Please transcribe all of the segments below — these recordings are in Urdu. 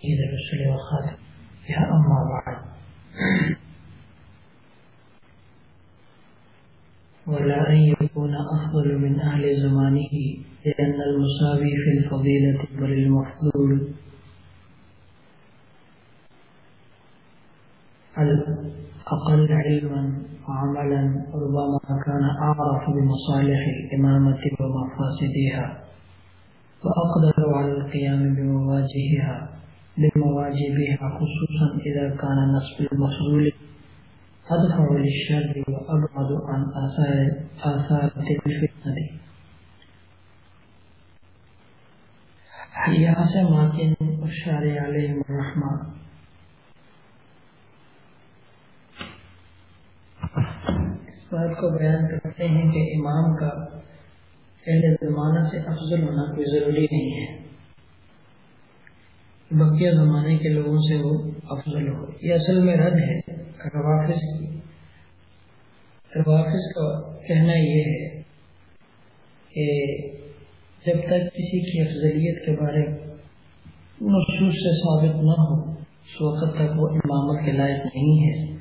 سيد الرسل وخاتم يا أما بعد۔ ولا أن يكون أفضل من أهل زمانه لأن المساوي في الفضيلة بل المفضول۔ الأقل علما وعملا ربما كان أعرف بمصالح الإمامة ومفاسدها، وأقدر على القيام بمواجهها۔ بمواجبها خصوصا إذا كان نصب المفضول أدفع للشر وأبعد عن آثار آثار الفتنة. یہاں سے ماتن اشار علیہ الرحمہ اس بات کو بیان کرتے ہیں کہ امام کا پہلے زمانہ سے افضل ہونا کوئی ضروری نہیں ہے۔ بقیہ زمانے کے لوگوں سے وہ افضل ہو یہ اصل میں رد ہے روافظ کی۔ روافظ کا کہنا یہ ہے کہ جب تک کسی کی افضلیت کے بارے مخصوص سے ثابت نہ ہو، اس وقت تک وہ امامت کے لائق نہیں ہے۔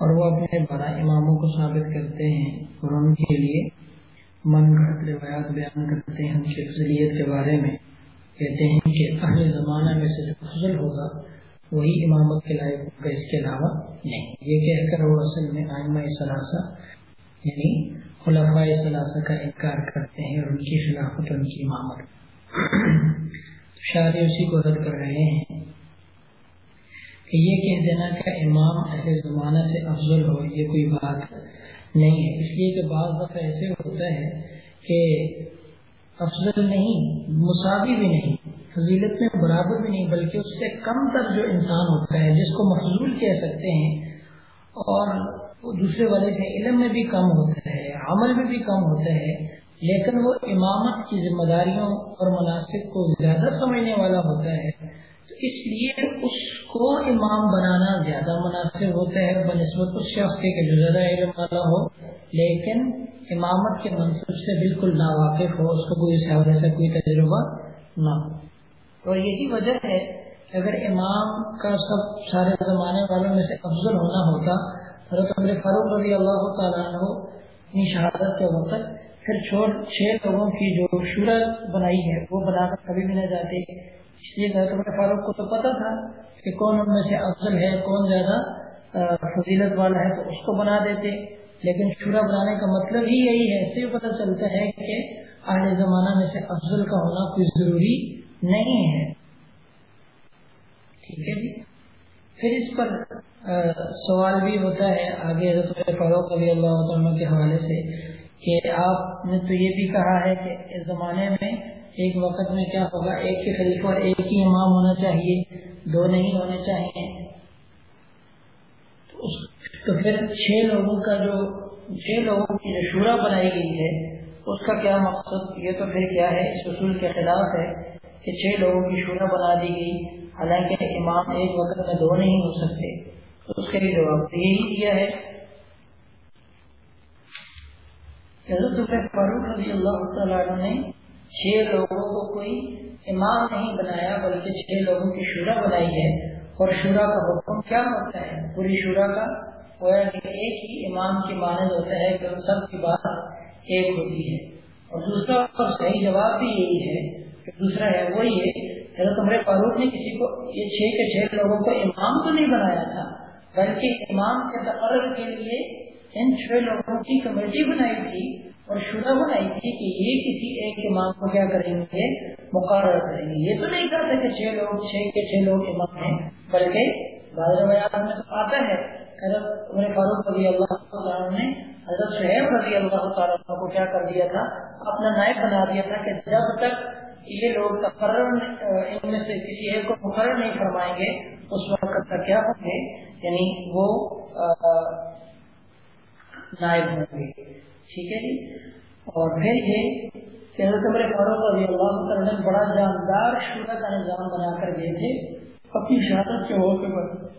اور وہ اپنے بڑا اماموں کو ثابت کرتے ہیں اور ان کے لیے من گھٹ روایات بیان کرتے ہیں ان کی افضلیت کے بارے میں۔ کہتے ہیں کہ اہل زمانہ میں سے جو افضل ہوگا، وہی امامت کے لائق ہوگا، اس کے علاوہ نہیں۔ یہ کہہ کر وہ اصل میں آئمہ ثلاثہ یعنی خلفاء ثلاثہ کا انکار کرتے ہیں اور ان کی خلافت ان کی امامت۔ شاعری اسی کو رد کر رہے ہیں کہ یہ کہہ دینا کہ امام اہل زمانہ سے افضل ہو، یہ کوئی بات نہیں ہے۔ اس لیے کہ بعض دفعہ ایسے ہوتا ہے کہ افضل نہیں، مساوی بھی نہیں، فضیلت میں برابر بھی نہیں، بلکہ اس سے کم تر جو انسان ہوتا ہے، جس کو مفضول کہہ سکتے ہیں، اور وہ دوسرے والے سے علم میں بھی کم ہوتا ہے، عمل میں بھی کم ہوتا ہے، لیکن وہ امامت کی ذمہ داریوں اور مناسب کو زیادہ سمجھنے والا ہوتا ہے، تو اس لیے اس کو امام بنانا زیادہ مناسب ہوتا ہے، بنسبت اس شخص کے جو زیادہ علم والا ہو، لیکن امامت کے منصب سے بالکل ناواقف ہو، اس کو کوئی حوالے سے کوئی تجربہ نہ ہو۔ اور یہی وجہ ہے کہ اگر امام کا سب سارے زمانے والوں میں سے افضل ہونا ہوتا، حضرت عمر فاروق رضی اللہ تعالیٰ عنہ اپنی شہادت کے وقت پھر چھوڑ، چھ لوگوں کی جو شورا بنائی ہے، وہ بنا کر کبھی بھی نہ جاتے۔ اس لیے حضرت عمر فاروق کو تو پتہ تھا کہ کون ان میں سے افضل ہے، کون زیادہ فضیلت والا ہے، تو اس کو بنا دیتے۔ لیکن شورا بنانے کا مطلب ہی یہی ہے اس سے پتہ چلتا ہے کہ اہل زمانہ میں سے افضل کا ہونا کوئی ضروری نہیں ہے۔ ٹھیک ہے جی۔ پھر اس پر سوال بھی ہوتا ہے۔ آگے حضرت فاروق علی اللہ عنہ کے حوالے سے کہ آپ نے تو یہ بھی کہا ہے کہ اس زمانے میں ایک وقت میں کیا ہوگا؟ ایک ہی خلیفہ اور ایک ہی امام ہونا چاہیے، دو نہیں ہونے چاہیے۔ تو اس تو پھر چھ لوگوں کا جو چھ لوگوں کی جو شورا بنائی گئی ہے، اس کا کیا مقصد؟ یہ تو پھر کیا ہے، اس اصول کے خلاف ہے کہ چھ لوگوں کی شورا بنا دی گئی۔ حالانکہ امام ایک وقت میں دو نہیں ہو سکتے۔ اس کے لیے جواب یہی دیا ہے۔ حضرت فاروق رضی اللہ تعالیٰ نے چھ لوگوں کو کوئی امام نہیں بنایا، بلکہ چھ لوگوں کی شورا بنائی ہے۔ اور شورا کا حکم کیا ہوتا ہے؟ پوری شورا کا گویا کہ ایک ہی امام کی مانند ہوتا ہے کہ ان سب کی بات ایک ہوتی ہے۔ اور دوسرا اور صحیح جواب بھی یہی ہے کہ دوسرا ہے، وہی ہے، حضرت عمر فاروق نے کسی کو یہ چھ کے چھ لوگوں کو امام تو نہیں بنایا تھا، بلکہ امام کے تقرر کے لیے ان چھ لوگوں کی کمیٹی بنائی تھی اور شدہ بنائی تھی کہ یہ کسی ایک امام کو کیا کریں گے؟ مقرر کریں گے۔ یہ تو نہیں کرتے کہ چھ لوگ، چھ کے چھ لوگ امام ہیں، بلکہ بعض روایات میں تو آتا ہے حضرت عمر فاروق رضی اللہ تعالیٰ نے حضرت شہیب رضی اللہ تعالیٰ کو کیا کر دیا تھا؟ اپنا نائب بنا دیا تھا کہ جب تک یہ لوگ تقرر ان میں سے کسی ایک کو مقرر نہیں فرمائیں گے، اس وقت تک کیا ہوں گے؟ یعنی وہ نائب ہوں گے۔ ٹھیک ہے جی؟ اور پھر یہ کہ حضرت عمر فاروق رضی اللہ تعالیٰ نے بڑا جاندار شورا کا نظام بنا کر گئے تھے۔ اپنی شہادت کے موقع پر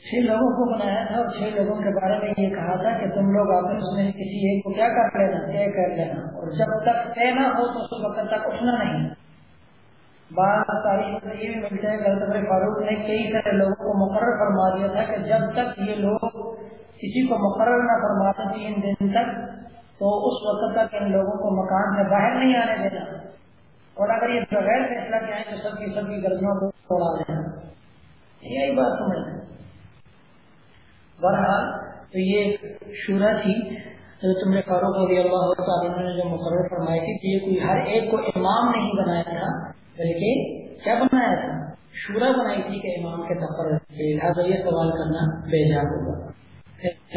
چھ لوگوں کو بنایا تھا اور چھ لوگوں کے بارے میں یہ کہا تھا کہ تم لوگ آپس میں کسی ایک کو کیا کر لینا، طے کر لینا۔ اور جب تک طے نہ ہو تو اس وقت تک اٹھنا نہیں۔ بعض تاریخ میں یہ بھی ملتا ہے کہ فاروق نے کئی سارے لوگوں کو مقرر فرما دیا تھا کہ جب تک یہ لوگ کسی کو مقرر نہ فرماتے تین دن تک، تو اس وقت تک ان لوگوں کو مکان سے باہر نہیں آنے دینا۔ اور اگر یہ بغیر فیصلہ کیا ہے تو سب کی سب کی گردنوں کو توڑا دینا۔ یہی بات سمجھ بہرحال تو یہ شورا تھی جو تم نے فاروق رضی اللہ تعالیٰ نے جو مقرر فرمائی تھی کہ یہ کوئی ہر ایک کو امام نہیں بنایا تھا، بلکہ کیا بنایا تھا؟ شورا بنائی تھی کہ امام کے طور لہٰذا یہ سوال کرنا بے جا ہوگا۔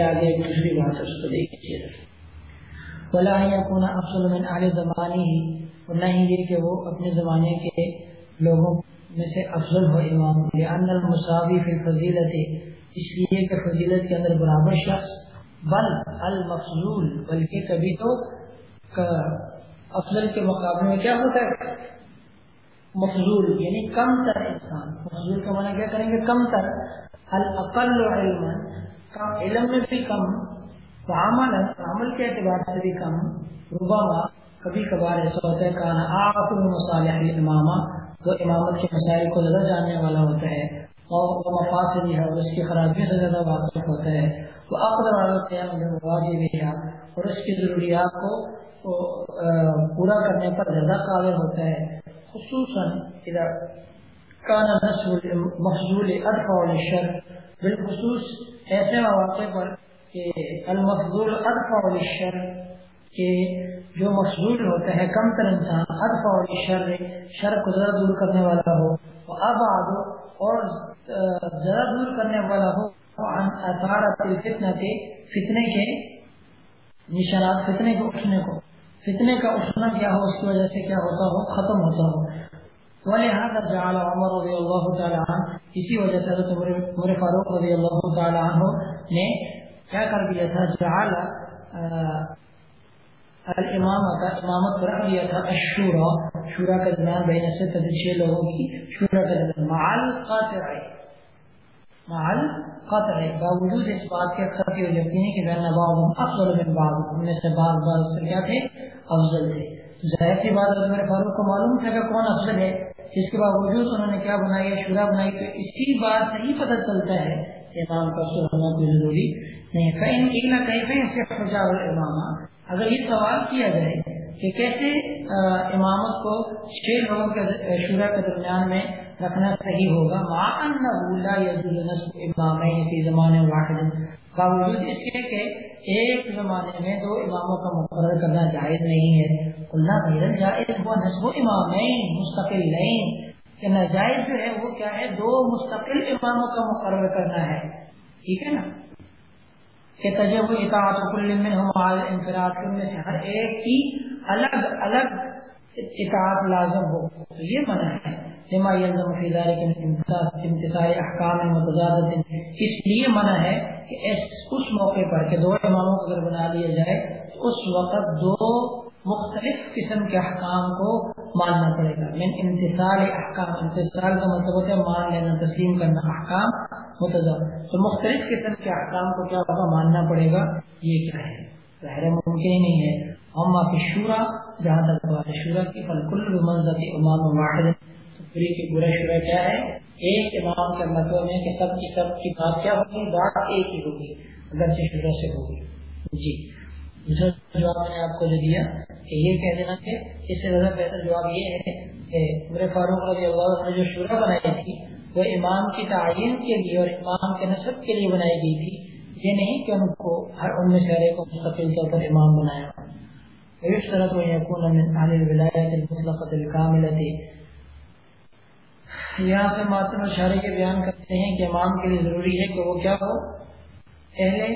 آگے ایک دوسری بات اس کو دیکھیے ولا يكون افضل من اهل زمانه، اور نہ ہی یہ کہ وہ اپنے زمانے کے لوگوں میں سے افضل ہو امام لان المساوی فی الفضیلت، اس لیے کہ فضیلت کے اندر برابر شخص، بل المفضول، بلکہ کبھی تو افضل کے مقابلے میں کیا ہوتا ہے؟ مفضول یعنی کم تر انسان۔ مفضول کا معنی کیا کریں گے؟ کم تر۔ الاقل علم کم علم میں بھی کم عمل عمل کے اعتبار سے بھی کم، ربما کبھی کبھار ایسا ہوتا ہے کہنا آپ مصالح امامہ وہ امامت کے مسائل کو زیادہ جاننے والا ہوتا ہے اور وہ مفاصل ہے، اور اس کی خرابیوں سے زیادہ واقف ہوتا ہے۔ وہ اقدر واجب ہے، اور اس کی ضروریات کو پورا کرنے پر زیادہ قابل ہوتا ہے۔ خصوصاً کانا مفضول ارفع الشر بالخصوص ایسے مواقع پر کہ المفضول ارفع الشر کہ جو مفضول ہوتا ہے، کم تر انسان ارفع الشر شر کو زیادہ دور کرنے والا ہو ابعد اور زیادہ دور کرنے والا ہو عن کے فتنے کے نشانات، فتنے کے اٹھنے کو۔ فتنے کا اٹھنا کیا ہو، اس کی وجہ سے کیا ہوتا ہو؟ ختم ہوتا ہو۔ ولہذا جعل عمر رضی اللہ تعالی عنہ، اسی وجہ سے حضرت عمر فاروق رضی اللہ تعالی عنہ نے کیا کر دیا تھا؟ جعل الامامت امامت پر رکھ دیا تھا، الشورا، شورا کا درمیان بین سے چھ لوگوں کی شورا کا درمیان معال قاطع معال قطع باوجود اس بات کے اکثر کی یقینی کہ بین بعض افضل من بعض، ان میں سے بعض بعض سے کیا تھے؟ افضل تھے۔ ظاہر کی بات میرے فاروق کو معلوم تھا کہ کون افضل ہے جس کے باوجود انہوں نے کیا بنائی ہے شورا بنائی، تو اسی بات سے ہی پتہ چلتا ہے امام کا افضل ہونا کوئی ضروری نہیں کہیں ایک نہ کہیں کہیں سے خجا امام اگر یہ سوال کیا جائے کہ کیسے امامت کو چھ لوگوں کے شورا کے درمیان میں رکھنا صحیح ہوگا؟ امام زمانے واحد. باوجود اس کے کہ ایک زمانے میں دو اماموں کا مقرر کرنا جائز نہیں ہے۔ اللہ بھیرن جائز وہ نصب امام مستقل نہیں۔ کہ ناجائز جو ہے وہ کیا ہے؟ دو مستقل اماموں کا مقرر کرنا ہے۔ ٹھیک ہے نا؟ کہ تجب اطاعت کل منہم ان میں سے ہر ایک کی الگ الگ اطاعت لازم ہو۔ تو یہ منع ہے۔ لما يلزم في ذلك امتثال احکام متضادت اس لیے منع ہے کہ اس موقع پر کہ دو اماموں کو اگر بنا لیا جائے تو اس وقت دو مختلف قسم کے احکام کو ماننا پڑے گا۔ یعنی من امتثال احکام امتثال کا مطلب ہوتا ہے مان لینا، تسلیم کرنا، احکام متضاد۔ تو مختلف قسم کے احکام کو کیا ہوگا ماننا پڑے گا، یہ کیا ہے؟ ظاہر ممکن ہی نہیں ہے۔ اما کی شورا جہاں تک بات شورا کی فل کل منظر امام واحد۔ پوری کی پورا شورا کیا ہے؟ ایک امام کے مطلب ہے کہ سب کی سب کی بات کیا ہوگی؟ بات ایک ہی ہوگی اگر شورا سے ہوگی۔ جی۔ دوسرا جواب میں آپ کو جو دیا کہ یہ کہہ دینا کہ اس سے زیادہ بہتر جواب یہ ہے کہ میرے فاروق رضی اللہ عنہ نے جو شورا بنائی تھی، وہ امام کی تعین کے لیے اور امام کے نصب کے لیے بنائی گئی تھی۔ یہ نہیں کہ ان کو ہر ان میں کو مستقل طور پر امام بنایا ويشترط ان يكون من اهل الولایت المطلقه الكامله یہاں سے ماتم اشارے کے بیان کرتے ہیں کہ امام کے لیے ضروری ہے کہ وہ کیا ہو۔ اہل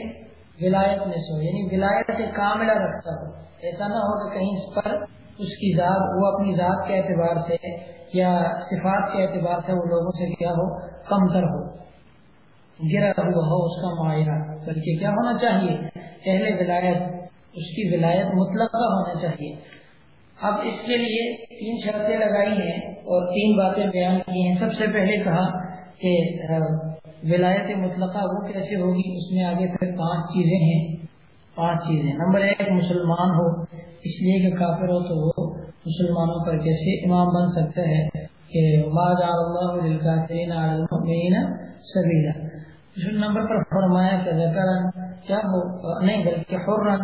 ولایت میں سے ہو یعنی ولایت کاملہ رکھتا ہو۔ ایسا نہ ہو کہ کہیں اس پر اس کی ذات، وہ اپنی ذات کے اعتبار سے یا صفات کے اعتبار سے وہ لوگوں سے کیا ہو کم تر ہو، گرا ہوا ہو اس کا معائرہ بلکہ کیا ہونا چاہیے؟ اہل ولایت، اس کی ولایت مطلق ہونا چاہیے۔ اب اس کے لیے تین شرطیں لگائی ہیں اور تین باتیں بیان کی ہیں۔ سب سے پہلے کہا کہ ولایت مطلقہ وہ کیسے ہوگی؟ اس میں آگے پھر پانچ چیزیں ہیں۔ پانچ چیزیں۔ نمبر ایک، مسلمان ہو۔ اس لیے کہ کافر ہو تو وہ مسلمانوں پر کیسے امام بن سکتا ہے کہ سبیلا۔ دوسرے نمبر پر فرمایا کہ ذکرن کیا ہو؟ نہیں، بلکہ حرن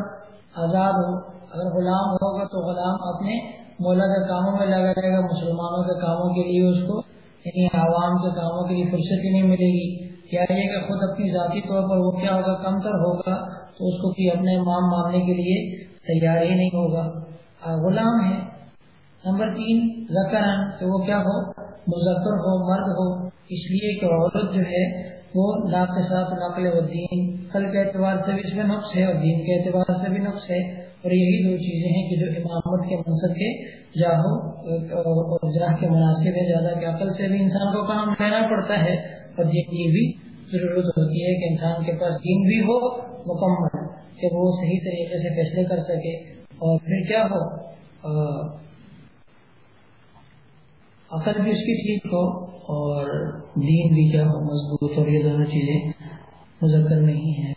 آزاد ہو۔ اگر غلام ہوگا تو غلام اپنے مولا کے کاموں میں لگا رہے گا، مسلمانوں کے کاموں کے لیے اس کو یعنی عوام کے کاموں کے لیے فرصت ہی نہیں ملے گی۔ کیا یہ کہ خود اپنی ذاتی طور پر وہ کیا ہوگا، کم تر ہوگا، تو اس کو اپنے مام ماننے کے لیے تیار ہی نہیں ہوگا۔ غلام ہے۔ نمبر تین زکران کہ وہ کیا ہو؟ مذکر ہو، مرد ہو۔ اس لیے کہ عورت جو ہے، وہ لاک کے ساتھ نقل و دین کل کے اعتبار سے بھی اس میں نقص ہے اور دین کے اعتبار سے بھی نقص ہے۔ اور یہی دو چیزیں ہیں کہ جو امامت کے منصب کے جاہو، اور جراح کے مناسب ہے زیادہ کہ عقل سے بھی انسان کو کام لینا پڑتا ہے، اور یہ بھی ضرورت ہوتی ہے کہ انسان کے پاس دین بھی ہو مکمل، کہ وہ صحیح طریقے سے فیصلے کر سکے۔ اور پھر کیا ہو؟ عقل بھی اس کی ٹھیک ہو، اور دین بھی کیا ہو؟ مضبوط، اور یہ دونوں چیزیں مذکر نہیں ہیں۔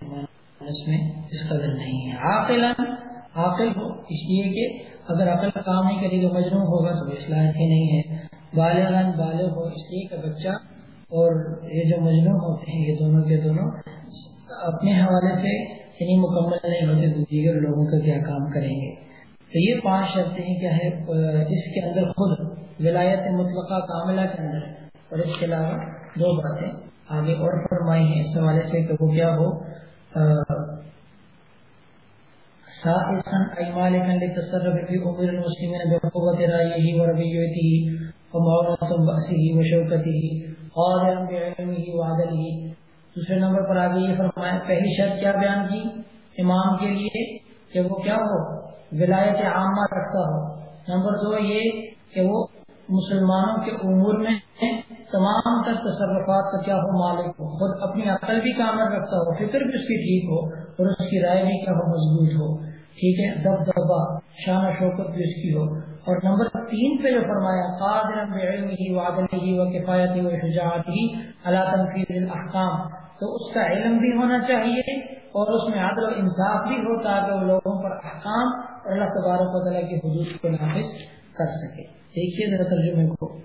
اس میں اس قدر نہیں ہے۔ عاقل عاقل ہو، اس لیے کہ اگر عقل کام نہیں کرے تو مجنوع ہوگا تو اصلاح ہی نہیں ہے۔ بالغ بالغ ہو اس لیے کہ بچہ اور یہ جو مجنوع ہوتے ہیں، یہ دونوں کے دونوں اپنے حوالے سے یعنی مکمل نہیں ہوتے، تو دیگر لوگوں کا کیا کام کریں گے؟ تو یہ پانچ شرطیں کیا ہے، اس کے اندر خود ولایت مطلقہ کاملہ کے اندر۔ اور اس کے علاوہ دو باتیں آگے اور فرمائی ہیں۔ اس حوالے سے کہ وہ کیا ہو تصرف في امور المسلمين بقوه رايه وربيته ومعونه باسه وشوكته، قادرا بعلمه وعدله. دوسرے نمبر پر آگے یہ فرمایا، پہلی شرط کیا بیان کی؟ امام کے لیے کہ وہ کیا ہو؟ ولایت عامہ رکھتا ہو. نمبر دو یہ کہ وہ مسلمانوں کے امور میں تمام تر تصرفات کا کیا ہو مالک ہو؟ خود اپنی عقل بھی کامر رکھتا ہو، فکر بھی اس کی ٹھیک ہو اور اس کی رائے بھی کیا ہو مضبوط ہو۔ ٹھیک ہے؟ دب دبا، شان و شوکت بھی اس کی ہو۔ اور نمبر تین پہ جو فرمایا قادر بعلمه وعدله وکفایته وشجاعته على تنفيذ الاحکام۔ تو اس کا علم بھی ہونا چاہیے اور اس میں عدل و انصاف بھی ہو تاکہ وہ لوگوں پر احکام اور اللہ تبارک و تعالیٰ کی حدود کو نافذ کر سکے۔ دیکھیے ذرا ترجمے کو۔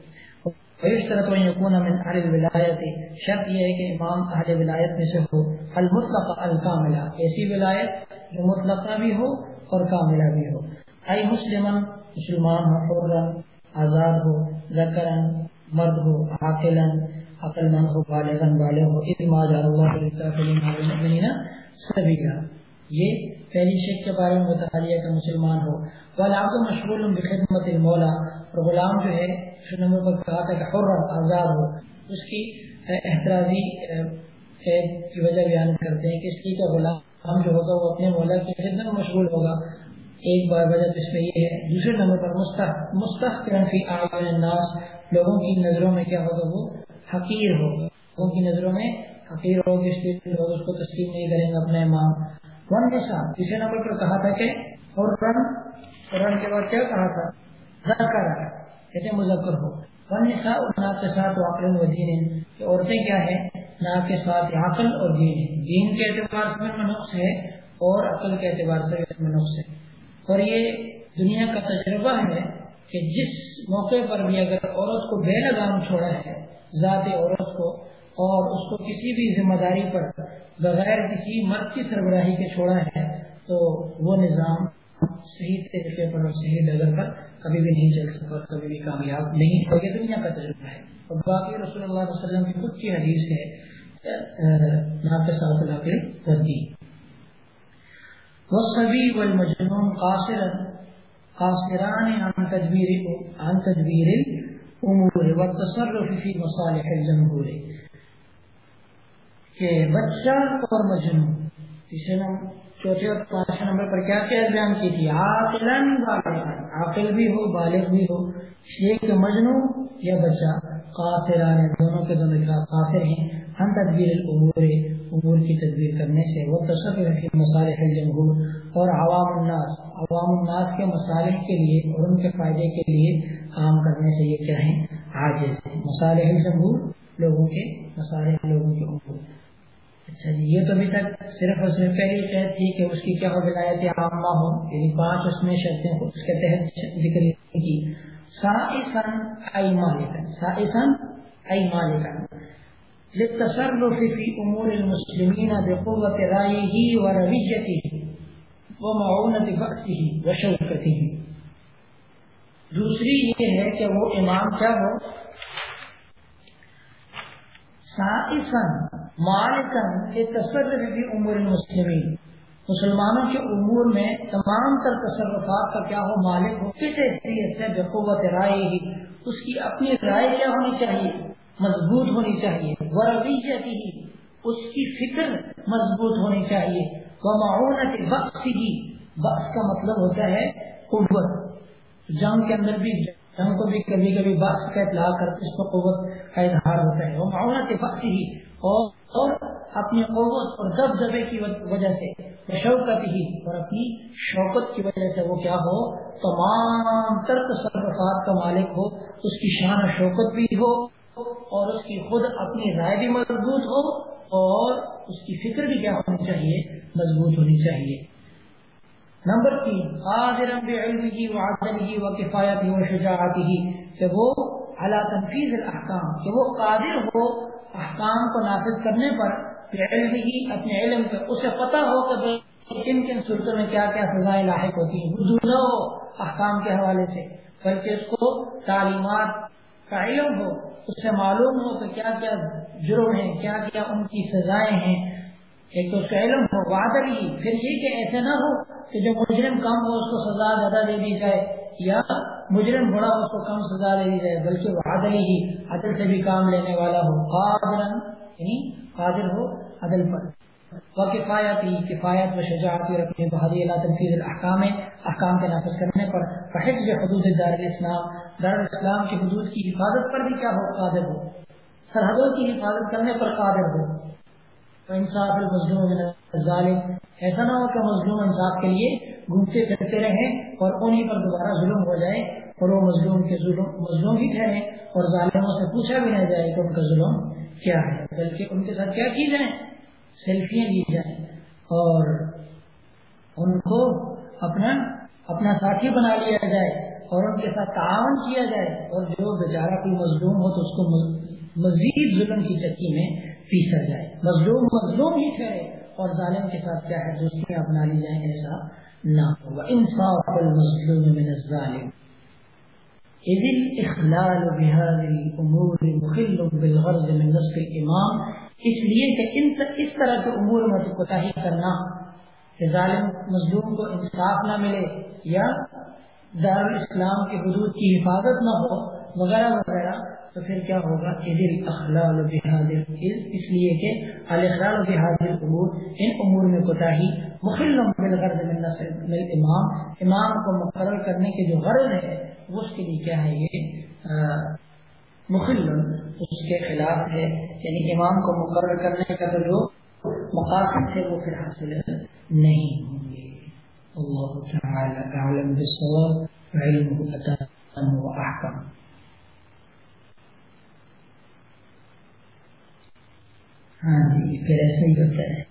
طرح یقون من اہل ولایت شرط یہ ہے کہ امام اہل ولایت میں سے ہو، المطلق الکاملہ ایسی ولایت جو مطلقہ بھی ہو اور کاملہ بھی ہو۔ اے مسلم مسلمان ہو حرن آزاد ہو ذکرن مرد ہو عاقلن عقل مند ہو بالغن بالغ ہو اتما جا اللہ سبیلا۔ یہ پہلی شک کے بارے میں بتا دیا کہ مسلمان ہو۔ والا آپ مشغول بخدمت المولا اور غلام جو ہے نمبر پر کہا تھا کہ حر آزاد ہو۔ اس کی احتراضی قید کی وجہ بیان کرتے ہیں کہ اس کی کا غلام جو ہوگا، وہ اپنے مولا کی خدمت میں مشغول ہوگا۔ ایک بار وجہ اس میں یہ ہے۔ دوسرے نمبر پر مستحق مستحق فی اعین الناس، لوگوں کی نظروں میں کیا ہوگا؟ وہ حقیر ہو لوگوں کی نظروں میں حقیر ہو اس لیے لوگ اس کو تسلیم نہیں کریں گے اپنے امام۔ ون کے ساتھ تیسرے نمبر پر کہا تھا کہ اور رن رن کے بعد کیا کہا تھا؟ ذکر. کہتے مذکر ہو. نسا کے ساتھ و دین کہ عورتیں کیا ہے ناک کے ساتھ عقل اور دین ہے دین کے اعتبار سے میں نقص ہے اور عقل کے اعتبار سے میں نقص ہے اور یہ دنیا کا تجربہ ہے کہ جس موقع پر بھی اگر عورت کو بے لگام چھوڑا ہے، ذات عورت کو، اور اس کو کسی بھی ذمہ داری پر بغیر کسی مرد کی سربراہی کے چھوڑا ہے، تو وہ نظام صحیح طریقے پر اور صحیح ڈگر پر کبھی بھی نہیں چل سکتا اور کبھی بھی کامیاب نہیں ہو یہ دنیا کا تجربہ ہے۔ اور باقی رسول اللہ علیہ وسلم کی خود کی حدیث ہے والمجنون قاصرا قاصران عن عن والتصرف مصالح الجمهور۔ کہ بچہ اور مجنون تیسرے نمبر چوتھے اور پانچ نمبر پر کیا کیا بیان کی تھی؟ عاقلن عاقل بھی ہو، بالغ بھی ہو اس لیے کہ مجنون یا بچہ، قاصران دونوں کے دونوں قاصر ہیں۔ ہم تدبیر الامور، امور کی تدبیر کرنے سے وہ تصور فی مصالح الجمهور اور عوام الناس۔ عوام الناس کے مصالح کے لیے اور ان کے فائدے کے لیے کام کرنے سے یہ کیا ہیں؟ عاجز مصالح الجمہور، لوگوں کے مصالح، لوگوں کے امور۔ اچھا جی یہ تو ابھی تک صرف اس میں پہلی قید تھی کہ اس کی کیا ولایت عامہ ہو یعنی پانچ اس میں شرطیں اس کے تحت ذکر کی۔ سائسا ای مالکا سائسا ای مالکا۔ للتصرف في امور المسلمين بقوة رائه ورويته ومعونة بأسه وشوكته۔ دوسری یہ ہے کہ وہ امام کیا ہو؟ سائسن مالکن تصرف بھی امور المسلمین۔ مسلمانوں کے امور میں تمام تر تصرفات کا کیا ہو؟ مالک ہو۔ کس حیثیت سے؟ بقوت رائے ہی۔ اس کی اپنی رائے کیا ہونی چاہیے؟ مضبوط ہونی چاہیے۔ ورویت ہی اس کی فکر مضبوط ہونی چاہیے۔ وہ معاونت بخش ہی بخش کا مطلب ہوتا ہے قوت۔ جنگ کے اندر بھی، جنگ کو بھی کبھی کبھی بخش کا اطلاع کر، اس کو قوت کا اظہار ہوتا ہے۔ وہ معاونت بخش ہی اور اور اپنی قوت اور دب دبے کی وجہ سے، شوکت ہی اور اپنی شوکت کی وجہ سے وہ کیا ہو، تمام تر تصرفات کا مالک ہو، اس کی شان و شوکت بھی ہو اور اس کی خود اپنی رائے بھی مضبوط ہو اور اس کی فکر بھی کیا ہونی چاہیے، مضبوط ہونی چاہیے۔ نمبر تین قادر بعلم کی وعدل ہی و کفایت ہی و شجاعت ہی کہ وہ علا تنفیذ الاحکام، کہ وہ قادر ہو احکام کو نافذ کرنے پر علم ہی اپنے علم پہ، اسے پتا ہو کہ کن کن صورتوں میں کیا کیا سزائیں لاحق ہوتی ہیں۔ نہ ہو احکام کے حوالے سے، بلکہ اس کو تعلیمات کا علم ہو اس سے معلوم ہو کہ کیا کیا جرم ہیں، کیا کیا ان کی سزائیں ہیں۔ ایک تو اس کا علم ہو وادر ہی پھر یہ کہ ایسے نہ ہو کہ جو مجرم کم ہو، اس کو سزا زیادہ دے دی جائے۔ یا مجرم بڑا اس کو کم سزا دے دی جائے، بلکہ وہ عدل ہی عدل سے بھی کام لینے والا ہو قادر یعنی قادر ہو، عدل پر۔ کفایت ہی کفایت و شجاعت رکھنے بہادی اللہ تنفیذ الحکام احکام کے نافذ کرنے پر۔ فحج حدود دار الاسلام دار الاسلام کی حدود کی حفاظت پر بھی کیا ہو، قادر ہو۔ سرحدوں کی حفاظت کرنے پر قادر ہو۔ انصاف المظلوم ظالم ایسا نہ ہو کہ مظلوم انصاف کے لیے گھومتے پھرتے رہیں اور انہیں پر دوبارہ ظلم ہو جائے اور وہ مظلوم کے ظلم، مظلوم بھی ٹھہرے اور ظالموں سے پوچھا بھی نہ جائے کہ ان کا ظلم کیا ہے۔ بلکہ ان کے ساتھ کیا کی جائیں سیلفیاں لی جائیں اور ان کو اپنا اپنا ساتھی بنا لیا جائے اور ان کے ساتھ تعاون کیا جائے اور جو بیچارہ کوئی مظلوم ہو تو اس کو مزید ظلم کی چکی میں پیسا جائے۔ مظلوم مظلوم ہی ٹھہرے۔ اور ظالم کے ساتھ کیا ہے؟ دوستیاں اپنا لی جائیں ایسا نہ۔ ہوگا انصاف المظلوم من الظالم۔ اذ الاخلال بهذه الامور مخل بالغرض من نصف الامام اس لیے کہ ان اس طرح کے امور میں کوتاہی کرنا۔ کہ ظالم، مظلوم کو انصاف نہ ملے یا دار الاسلام کے حدود کی حفاظت نہ ہو، وغیرہ وغیرہ۔ تو پھر کیا ہوگا اخلال اس لیے کہ الاخلال بحاضر امور، ان امور میں کوتا ہی مخل بالغرض من نصر امام امام کو مقرر کرنے کے جو غرض ہے، وہ اس کے لیے کیا ہے یہ؟ مخل، اس کے خلاف ہے یعنی امام کو مقرر کرنے کا تو جو مقاصد ہے، وہ پھر حاصل نہیں ہوں گے۔ اللہ تعالی اعلم بالصواب علمه وأحكم ہاں جی پھر ایسا ہی ہوتا ہے۔